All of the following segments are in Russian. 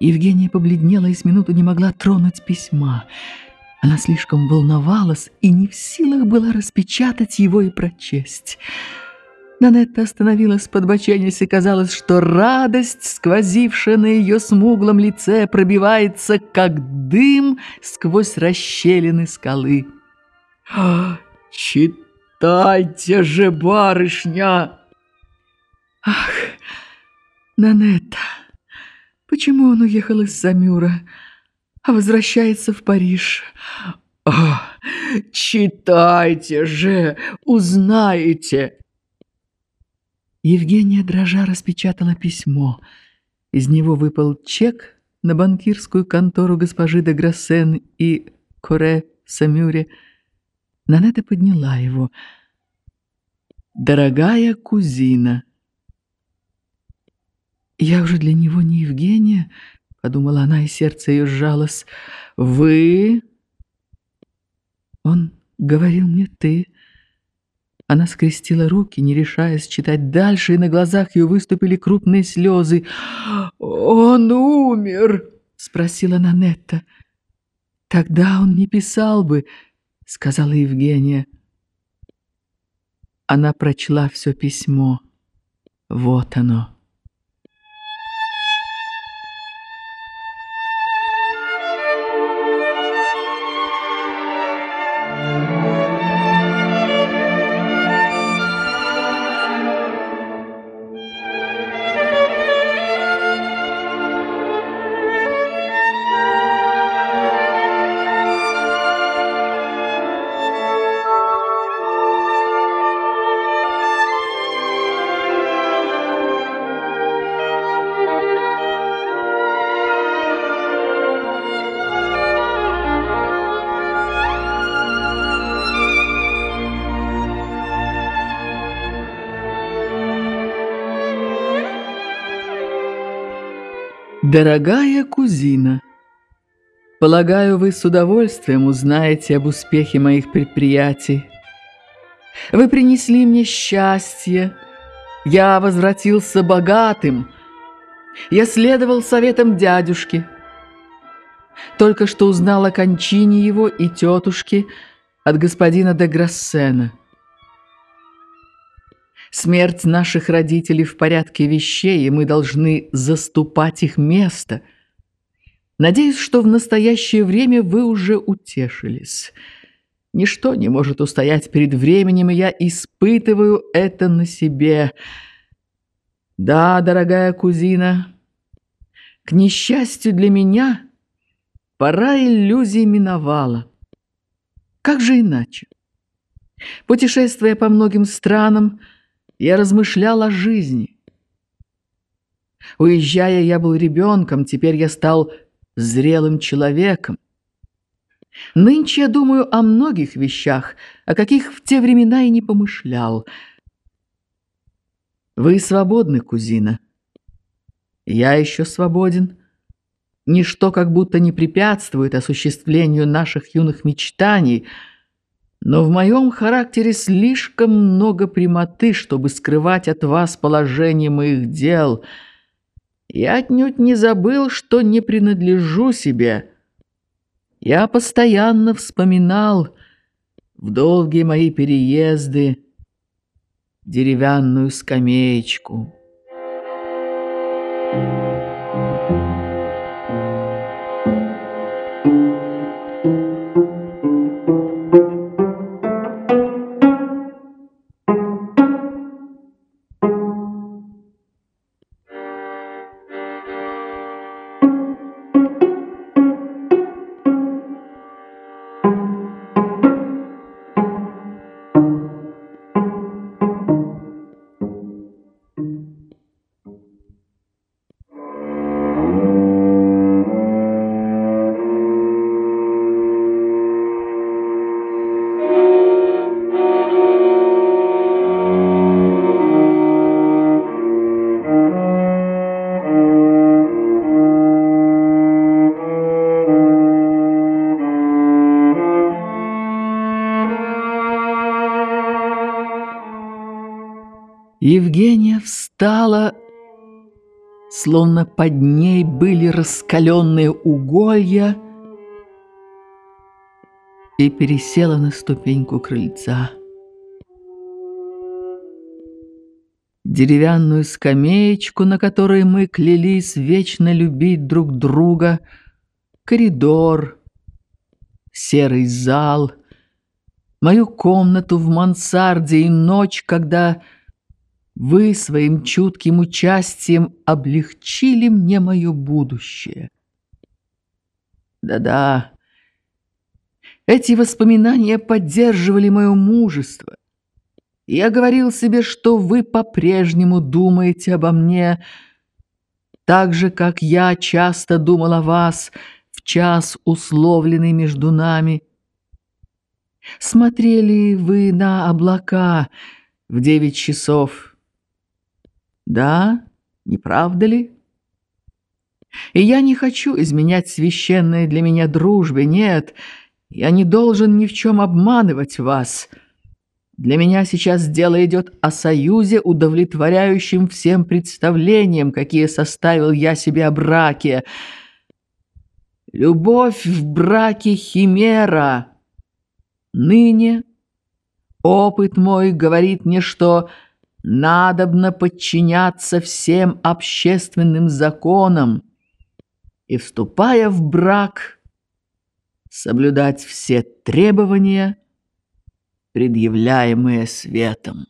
Евгения побледнела и с минуту не могла тронуть письма. Она слишком волновалась и не в силах была распечатать его и прочесть. Нанетта остановилась под боченись, и казалось, что радость, сквозившая на ее смуглом лице, пробивается, как дым сквозь расщелины скалы. «Читайте же, барышня!» «Ах, Нанетта, почему он уехал из Самюра, а возвращается в Париж?» «О, читайте же, узнаете!» Евгения дрожа распечатала письмо. Из него выпал чек на банкирскую контору госпожи де Грассен и Коре Самюре. Нанета подняла его. «Дорогая кузина!» «Я уже для него не Евгения», — подумала она, и сердце ее сжалось. «Вы...» Он говорил мне «ты». Она скрестила руки, не решаясь читать дальше, и на глазах ее выступили крупные слезы. «Он умер!» — спросила Нанетта. «Тогда он не писал бы», — сказала Евгения. Она прочла все письмо. Вот оно. Дорогая кузина, полагаю, вы с удовольствием узнаете об успехе моих предприятий. Вы принесли мне счастье, я возвратился богатым, я следовал советам дядюшки. Только что узнал о кончине его и тетушки от господина де Грассена. Смерть наших родителей в порядке вещей, и мы должны заступать их место. Надеюсь, что в настоящее время вы уже утешились. Ничто не может устоять перед временем, и я испытываю это на себе. Да, дорогая кузина, к несчастью для меня, пора иллюзий миновала. Как же иначе? Путешествуя по многим странам, я размышлял о жизни. Уезжая, я был ребенком, теперь я стал зрелым человеком. Нынче я думаю о многих вещах, о каких в те времена и не помышлял. Вы свободны, кузина. Я еще свободен. Ничто как будто не препятствует осуществлению наших юных мечтаний — но в моем характере слишком много прямоты, чтобы скрывать от вас положение моих дел. Я отнюдь не забыл, что не принадлежу себе. Я постоянно вспоминал в долгие мои переезды деревянную скамеечку. Евгения встала словно под ней были раскаленные уголья, и пересела на ступеньку крыльца. Деревянную скамеечку, на которой мы клялись вечно любить друг друга, коридор, серый зал, мою комнату в мансарде и ночь, когда вы своим чутким участием облегчили мне мое будущее. Да-да, эти воспоминания поддерживали мое мужество. Я говорил себе, что вы по-прежнему думаете обо мне, так же, как я часто думал о вас в час, условленный между нами. Смотрели вы на облака в девять часов, да, не правда ли? И я не хочу изменять священной для меня дружбе, нет, я не должен ни в чем обманывать вас. Для меня сейчас дело идет о союзе, удовлетворяющем всем представлениям, какие составил я себе о браке. Любовь в браке химера. Ныне опыт мой говорит мне, что надобно подчиняться всем общественным законам и, вступая в брак, соблюдать все требования, предъявляемые светом.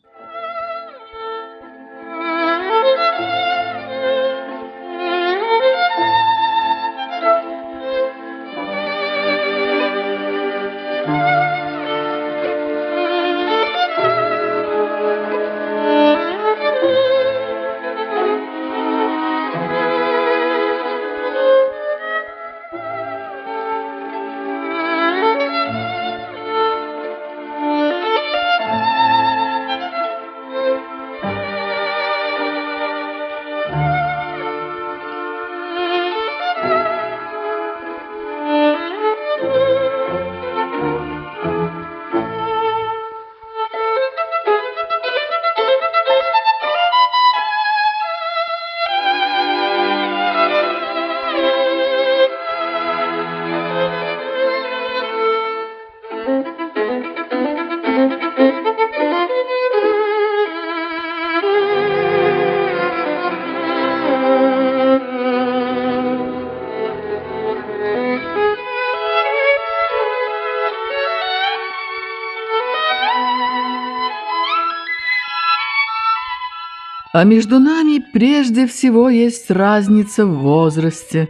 А между нами прежде всего есть разница в возрасте,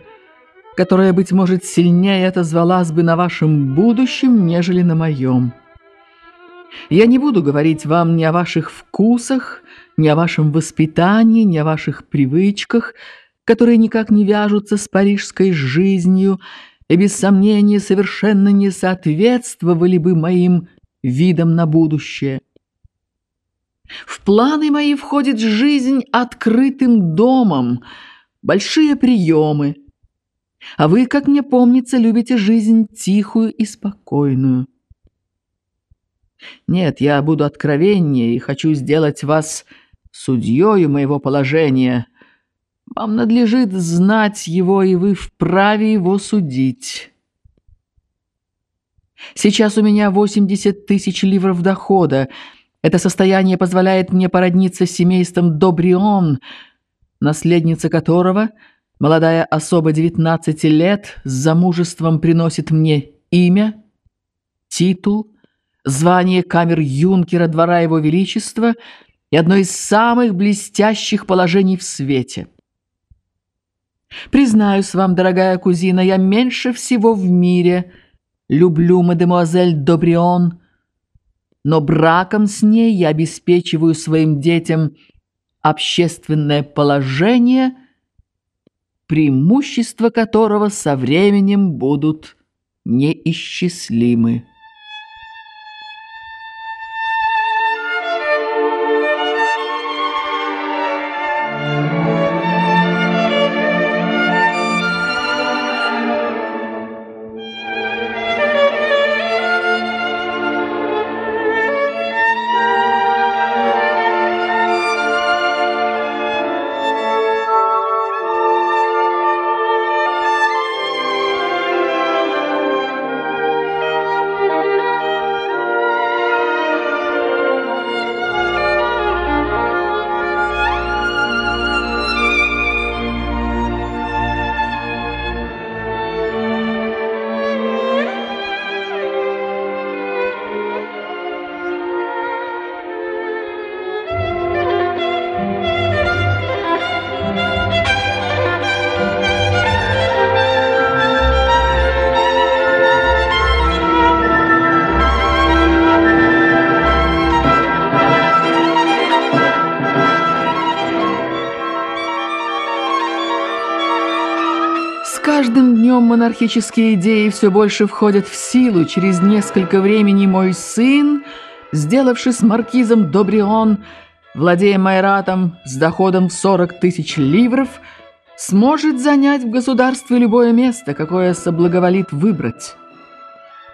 которая, быть может, сильнее отозвалась бы на вашем будущем, нежели на моем. Я не буду говорить вам ни о ваших вкусах, ни о вашем воспитании, ни о ваших привычках, которые никак не вяжутся с парижской жизнью и, без сомнения, совершенно не соответствовали бы моим видам на будущее. В планы мои входит жизнь открытым домом, большие приемы. А вы, как мне помнится, любите жизнь тихую и спокойную. Нет, я буду откровеннее и хочу сделать вас судьей моего положения. Вам надлежит знать его, и вы вправе его судить. Сейчас у меня 80 тысяч ливров дохода — это состояние позволяет мне породниться с семейством Добрион, наследница которого, молодая особа 19 лет, с замужеством приносит мне имя, титул, звание камер-юнкера двора Его Величества и одно из самых блестящих положений в свете. Признаюсь вам, дорогая кузина, я меньше всего в мире люблю мадемуазель Добрион, но браком с ней я обеспечиваю своим детям общественное положение, преимущества которого со временем будут неисчислимы. Днем монархические идеи все больше входят в силу. Через несколько времени мой сын, сделавшись маркизом Добрион, владея майратом с доходом в 40 тысяч ливров, сможет занять в государстве любое место, какое соблаговолит выбрать.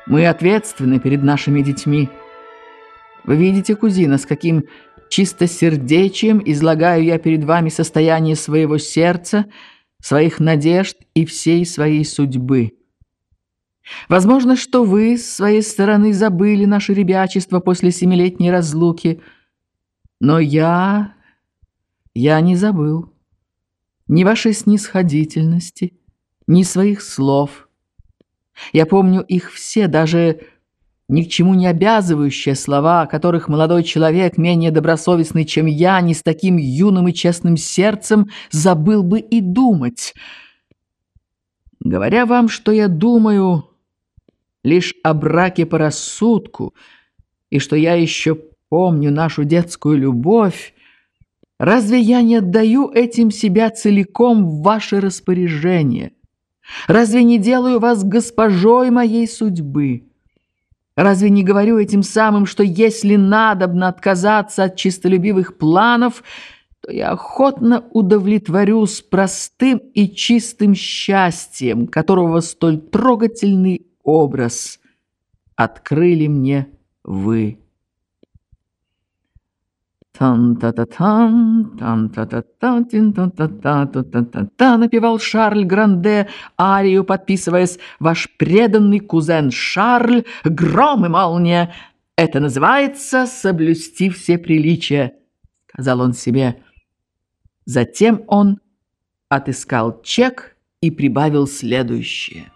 Мы ответственны перед нашими детьми. Вы видите, кузина, с каким чистосердечием излагаю я перед вами состояние своего сердца, своих надежд и всей своей судьбы. Возможно, что вы с своей стороны забыли наше ребячество после семилетней разлуки, но я... я не забыл ни вашей снисходительности, ни своих слов. Я помню их все, даже ни к чему не обязывающие слова, о которых молодой человек, менее добросовестный, чем я, не с таким юным и честным сердцем, забыл бы и думать. Говоря вам, что я думаю лишь о браке по рассудку, и что я еще помню нашу детскую любовь, разве я не отдаю этим себя целиком в ваше распоряжение? Разве не делаю вас госпожой моей судьбы?» Разве не говорю этим самым, что если надобно отказаться от чистолюбивых планов, то я охотно удовлетворюсь простым и чистым счастьем, которого столь трогательный образ открыли мне вы. «Тан-та-та-тан, тан-та-та-та, тин-та-та-та, напевал Шарль Гранде, арию подписываясь «Ваш преданный кузен Шарль, гром и молния». «Это называется соблюсти все приличия», — сказал он себе. Затем он отыскал чек и прибавил следующее.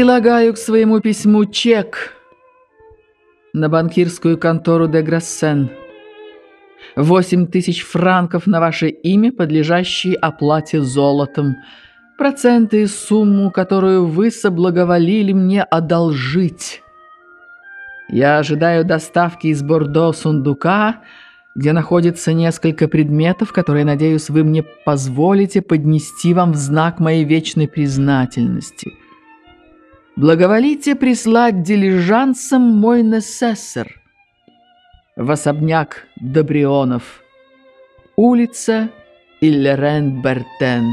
Прилагаю к своему письму чек на банкирскую контору де Грассен. Восемь тысяч франков на ваше имя, подлежащие оплате золотом. Проценты и сумму, которую вы соблаговолили мне одолжить. Я ожидаю доставки из Бордо сундука, где находится несколько предметов, которые, надеюсь, вы мне позволите поднести вам в знак моей вечной признательности». Благоволите прислать дилижансом мой несессор в особняк Добрионов, улица Иллерен-Бертен.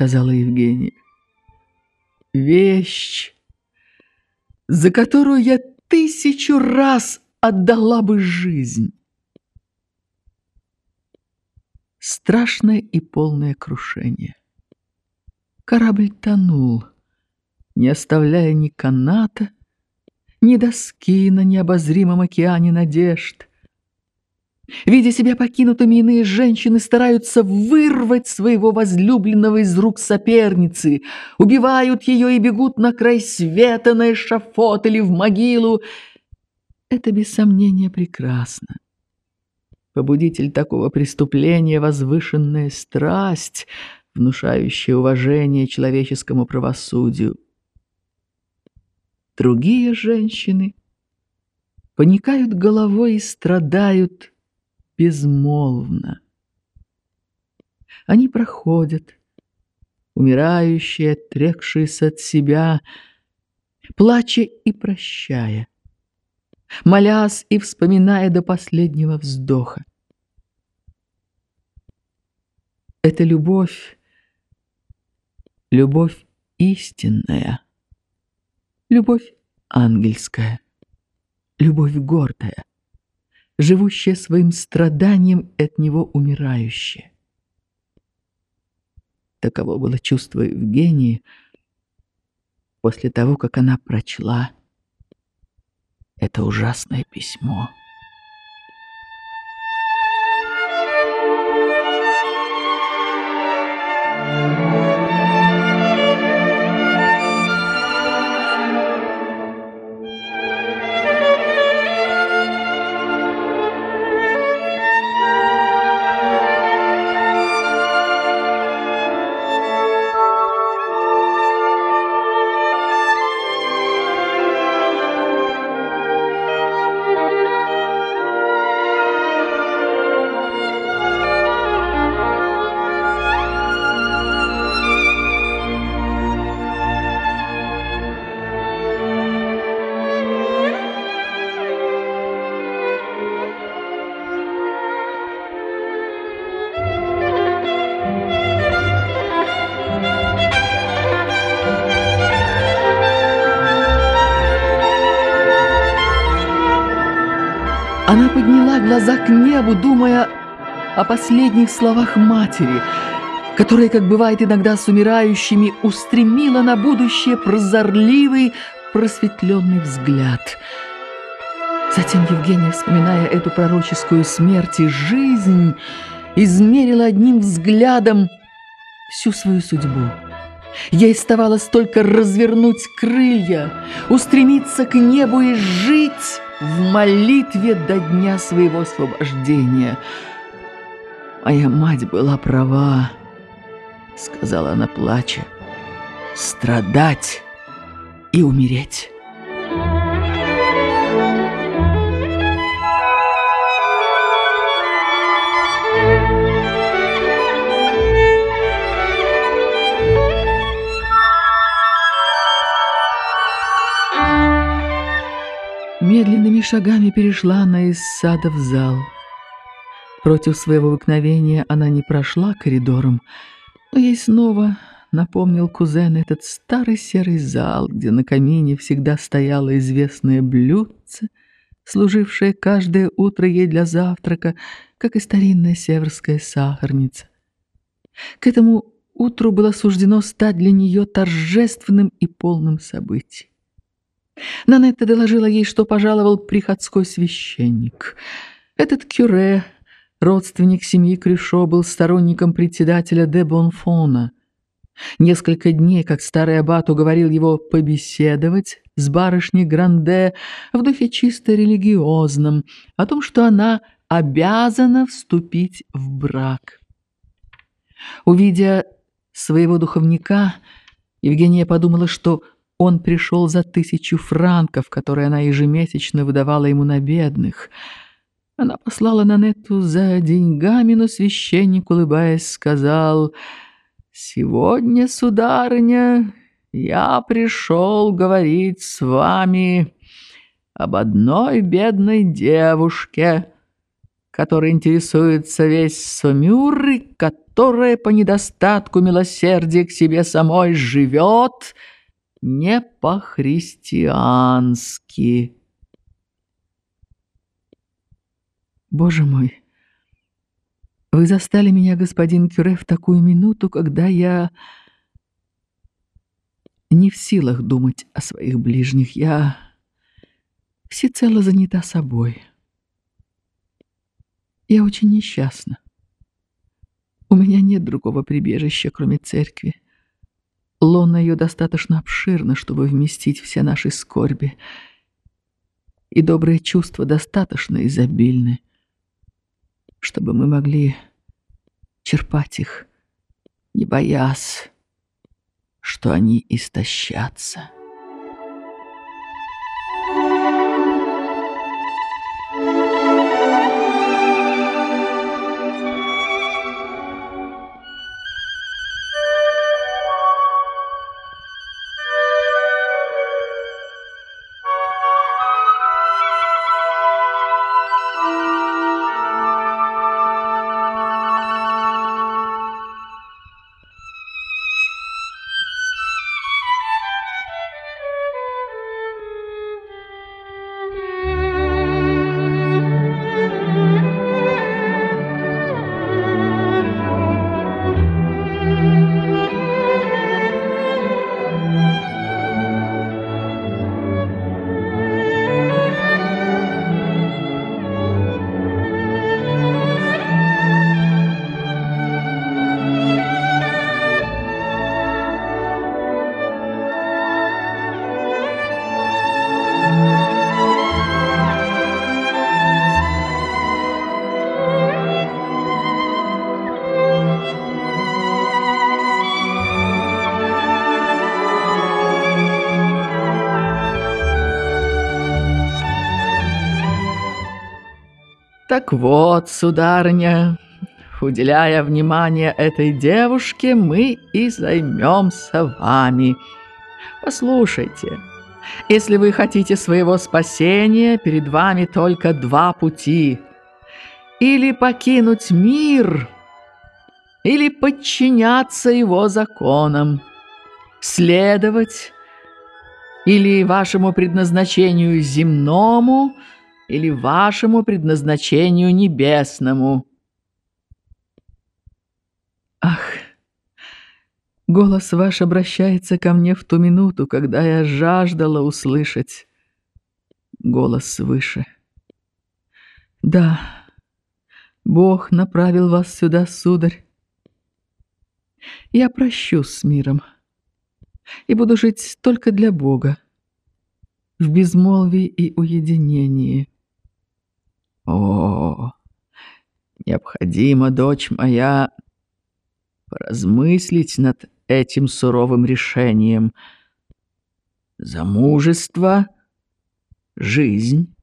Сказала Евгения. «Вещь, за которую я тысячу раз отдала бы жизнь». Страшное и полное крушение. Корабль тонул. не оставляя ни каната, ни доски на необозримом океане надежд. Видя себя покинутыми, иные женщины стараются вырвать своего возлюбленного из рук соперницы, убивают ее и бегут на край света, на эшафот или в могилу. Это, без сомнения, прекрасно. Побудитель такого преступления — возвышенная страсть, внушающая уважение человеческому правосудию. Другие женщины поникают головой и страдают безмолвно. Они проходят, умирающие, отрекшиеся от себя, плача и прощая, молясь и вспоминая до последнего вздоха. Это любовь, любовь истинная, любовь ангельская, любовь гордая живущая своим страданием от него умирающая. Таково было чувство Евгении после того, как она прочла это ужасное письмо. Глаза к небу, думая о последних словах матери, которая, как бывает иногда с умирающими, устремила на будущее прозорливый, просветленный взгляд. Затем Евгения, вспоминая эту пророческую смерть и жизнь, измерила одним взглядом всю свою судьбу. Ей оставалось только развернуть крылья, устремиться к небу и жить в молитве до дня своего освобождения. «Моя мать была права», — сказала она, плача, — «страдать и умереть». Медленными шагами перешла она из сада в зал. Против своего обыкновения она не прошла коридором, но ей снова напомнил кузен этот старый серый зал, где на камине всегда стояло известное блюдце, служившее каждое утро ей для завтрака, как и старинная северская сахарница. К этому утру было суждено стать для нее торжественным и полным событием. Нанетта доложила ей, что пожаловал приходской священник. Этот кюре, родственник семьи Крюшо, был сторонником председателя де Бонфона. Несколько дней, как старый аббат уговорил его побеседовать с барышней Гранде в духе чисто религиозном, о том, что она обязана вступить в брак. Увидя своего духовника, Евгения подумала, что он пришел за тысячу франков, которые она ежемесячно выдавала ему на бедных. Она послала Нанетту за деньгами, но священник, улыбаясь, сказал, «Сегодня, сударыня, я пришел говорить с вами об одной бедной девушке, которая интересуется весь Сомюр и которая по недостатку милосердия к себе самой живет не по-христиански. Боже мой, вы застали меня, господин Кюре, в такую минуту, когда я... не в силах думать о своих ближних. Я всецело занята собой. Я очень несчастна. У меня нет другого прибежища, кроме церкви. Лона ее достаточно обширна, чтобы вместить все наши скорби, и добрые чувства достаточно изобильны, чтобы мы могли черпать их, не боясь, что они истощатся. Так вот, сударыня, уделяя внимание этой девушке, мы и займемся вами. Послушайте, если вы хотите своего спасения, перед вами только два пути. Или покинуть мир, или подчиняться его законам, следовать или вашему предназначению земному – или вашему предназначению небесному. Ах, голос ваш обращается ко мне в ту минуту, когда я жаждала услышать голос свыше. Да, Бог направил вас сюда, сударь. Я прощусь с миром и буду жить только для Бога, в безмолвии и уединении. О, необходимо, дочь моя, поразмыслить над этим суровым решением. Замужество — жизнь,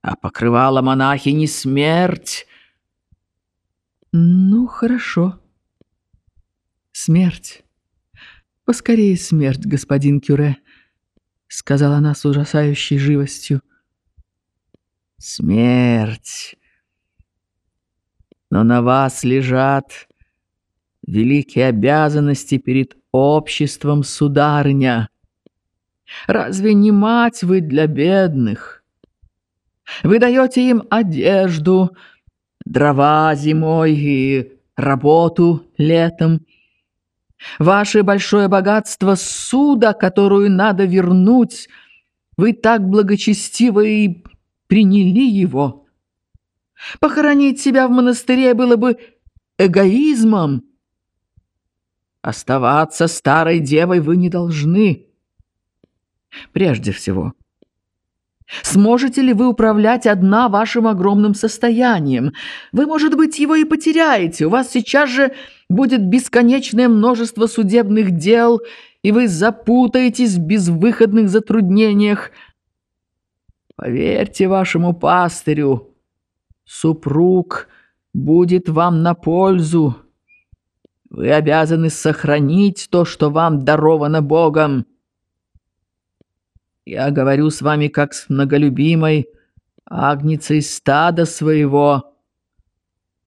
а покрывала монахини смерть. Ну, хорошо. Смерть. Поскорее смерть, господин Кюре, — сказала она с ужасающей живостью смерть. Но на вас лежат великие обязанности перед обществом, сударыня. Разве не мать вы для бедных? Вы даете им одежду, дрова зимой и работу летом. Ваше большое богатство — суда, которую надо вернуть. Вы так благочестивы и приняли его. Похоронить себя в монастыре было бы эгоизмом. Оставаться старой девой вы не должны. Прежде всего, сможете ли вы управлять одна вашим огромным состоянием? Вы, может быть, его и потеряете. У вас сейчас же будет бесконечное множество судебных дел, и вы запутаетесь в безвыходных затруднениях – Поверьте вашему пастырю, супруг будет вам на пользу. Вы обязаны сохранить то, что вам даровано Богом. Я говорю с вами как с многолюбимой агницей стада своего.